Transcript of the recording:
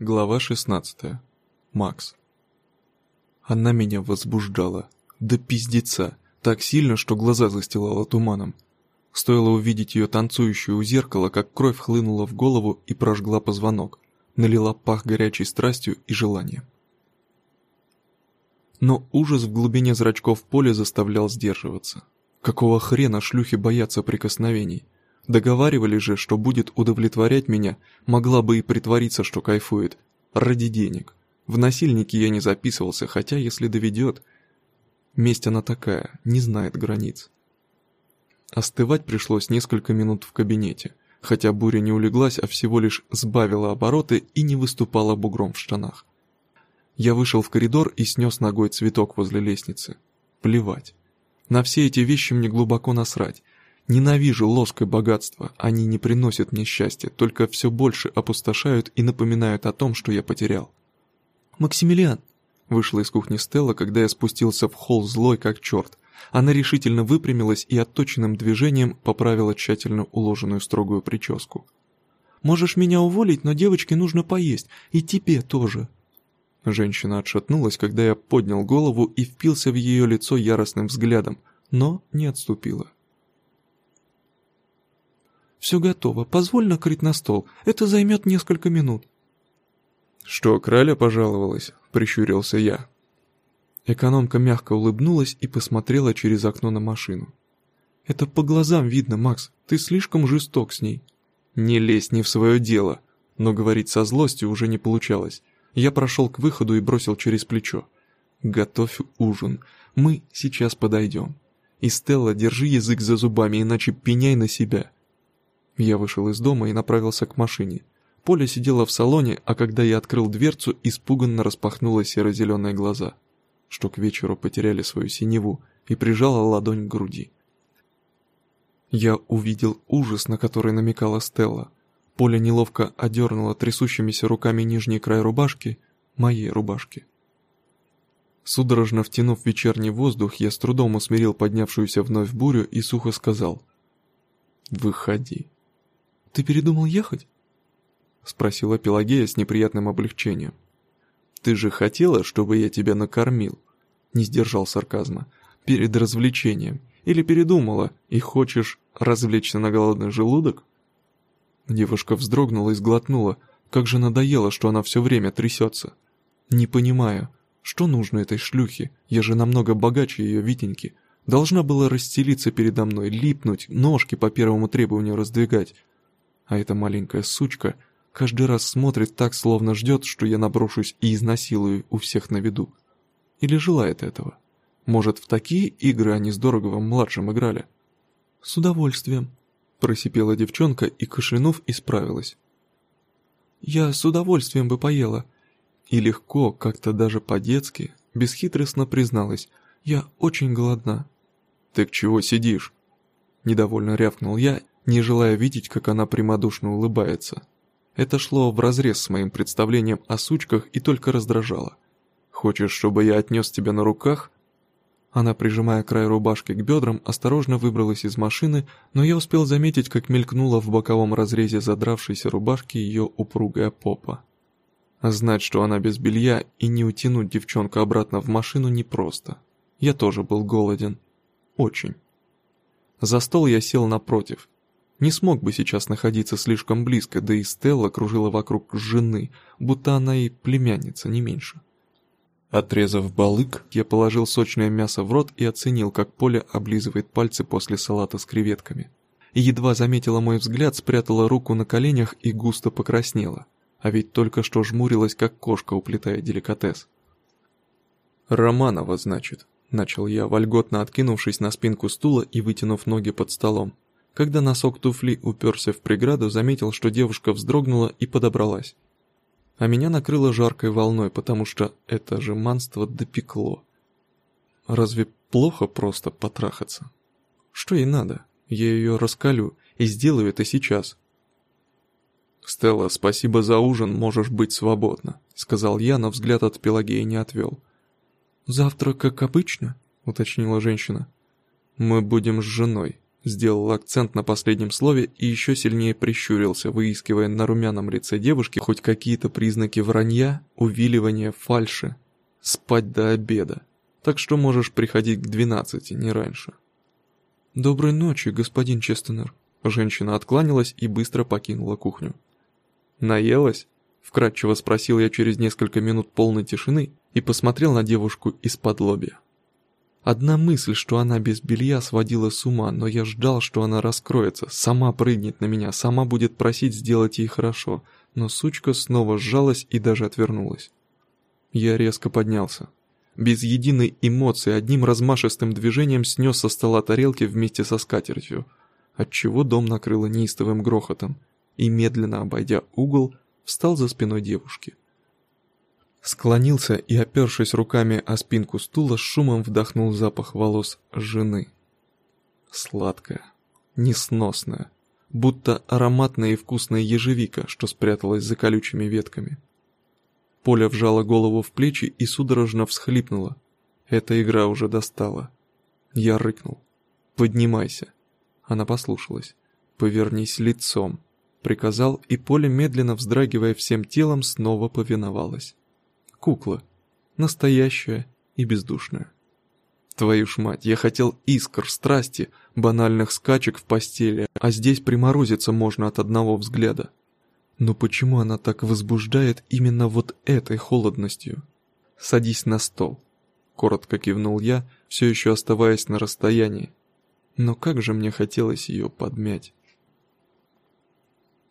Глава 16. Макс. Она меня возбуждала. До пиздеца. Так сильно, что глаза застилала туманом. Стоило увидеть ее танцующую у зеркала, как кровь хлынула в голову и прожгла позвонок. Налила пах горячей страстью и желанием. Но ужас в глубине зрачков поля заставлял сдерживаться. Какого хрена шлюхи боятся прикосновений? Договаривали же, что будет удовлетворять меня, могла бы и притвориться, что кайфует. Ради денег. В насильники я не записывался, хотя, если доведет... Месть она такая, не знает границ. Остывать пришлось несколько минут в кабинете, хотя буря не улеглась, а всего лишь сбавила обороты и не выступала бугром в штанах. Я вышел в коридор и снес ногой цветок возле лестницы. Плевать. На все эти вещи мне глубоко насрать. Ненавижу ложкой богатства, они не приносят мне счастья, только все больше опустошают и напоминают о том, что я потерял. «Максимилиан!» Вышла из кухни Стелла, когда я спустился в холл злой как черт. Она решительно выпрямилась и отточенным движением поправила тщательно уложенную строгую прическу. «Можешь меня уволить, но девочке нужно поесть, и тебе тоже». Женщина отшатнулась, когда я поднял голову и впился в ее лицо яростным взглядом, но не отступила. «Все готово. Позволь накрыть на стол. Это займет несколько минут». «Что, краля пожаловалась?» — прищурился я. Экономка мягко улыбнулась и посмотрела через окно на машину. «Это по глазам видно, Макс. Ты слишком жесток с ней». «Не лезь не в свое дело». Но говорить со злостью уже не получалось. Я прошел к выходу и бросил через плечо. «Готовь ужин. Мы сейчас подойдем. И, Стелла, держи язык за зубами, иначе пеняй на себя. Я вышел из дома и направился к машине. Поля сидела в салоне, а когда я открыл дверцу, испуганно распахнула серо-зеленые глаза, что к вечеру потеряли свою синеву, и прижала ладонь к груди. Я увидел ужас, на который намекала Стелла. Поля неловко одернула трясущимися руками нижний край рубашки, моей рубашки. Судорожно втянув вечерний воздух, я с трудом усмирил поднявшуюся вновь бурю и сухо сказал «Выходи». «Ты передумал ехать?» — спросила Пелагея с неприятным облегчением. «Ты же хотела, чтобы я тебя накормил?» — не сдержал сарказма. «Перед развлечением. Или передумала и хочешь развлечься на голодный желудок?» Девушка вздрогнула и сглотнула. Как же надоело, что она все время трясется. «Не понимаю, что нужно этой шлюхе? Я же намного богаче ее, Витеньки. Должна была расстелиться передо мной, липнуть, ножки по первому требованию раздвигать, а эта маленькая сучка каждый раз смотрит так, словно ждет, что я наброшусь и изнасилую у всех на виду. Или желает этого. Может, в такие игры они с Дороговым-младшим играли? «С удовольствием», — просипела девчонка и, кашлянув, исправилась. «Я с удовольствием бы поела». И легко, как-то даже по-детски, бесхитростно призналась. «Я очень голодна». «Ты к чего сидишь?» Недовольно рявкнул я не желая видеть, как она прямодушно улыбается. Это шло вразрез с моим представлением о сучках и только раздражало. «Хочешь, чтобы я отнес тебя на руках?» Она, прижимая край рубашки к бедрам, осторожно выбралась из машины, но я успел заметить, как мелькнула в боковом разрезе задравшейся рубашки ее упругая попа. Знать, что она без белья, и не утянуть девчонку обратно в машину непросто. Я тоже был голоден. Очень. За стол я сел напротив, не смог бы сейчас находиться слишком близко, да и Стелла кружила вокруг жены, будто она и племянница, не меньше. Отрезав балык, я положил сочное мясо в рот и оценил, как Поля облизывает пальцы после салата с креветками. Едва заметила мой взгляд, спрятала руку на коленях и густо покраснела. А ведь только что жмурилась, как кошка, уплетая деликатес. «Романова, значит», — начал я, вольготно откинувшись на спинку стула и вытянув ноги под столом. Когда носок туфли уперся в преграду, заметил, что девушка вздрогнула и подобралась. А меня накрыло жаркой волной, потому что это же манство допекло. Разве плохо просто потрахаться? Что ей надо? Я ее раскалю и сделаю это сейчас. «Стелла, спасибо за ужин, можешь быть свободна», — сказал я, но взгляд от Пелагеи не отвел. «Завтра, как обычно?» — уточнила женщина. «Мы будем с женой», Сделал акцент на последнем слове и еще сильнее прищурился, выискивая на румяном лице девушки хоть какие-то признаки вранья, увиливания, фальши. Спать до обеда. Так что можешь приходить к двенадцати, не раньше. «Доброй ночи, господин Честенер». Женщина откланялась и быстро покинула кухню. «Наелась?» – вкратчиво спросил я через несколько минут полной тишины и посмотрел на девушку из-под лобья. Одна мысль, что она без белья, сводила с ума, но я ждал, что она раскроется, сама прыгнет на меня, сама будет просить сделать ей хорошо, но сучка снова сжалась и даже отвернулась. Я резко поднялся. Без единой эмоции, одним размашистым движением снес со стола тарелки вместе со скатертью, отчего дом накрыло неистовым грохотом, и, медленно обойдя угол, встал за спиной девушки. Склонился и, опершись руками о спинку стула, с шумом вдохнул запах волос жены. Сладкая, несносная, будто ароматная и вкусная ежевика, что спряталась за колючими ветками. Поля вжала голову в плечи и судорожно всхлипнула. Эта игра уже достала. Я рыкнул. «Поднимайся». Она послушалась. «Повернись лицом», — приказал, и Поля, медленно вздрагивая всем телом, снова повиновалась кукла. Настоящая и бездушная. Твою ж мать, я хотел искр, страсти, банальных скачек в постели, а здесь приморозиться можно от одного взгляда. Но почему она так возбуждает именно вот этой холодностью? Садись на стол. Коротко кивнул я, все еще оставаясь на расстоянии. Но как же мне хотелось ее подмять.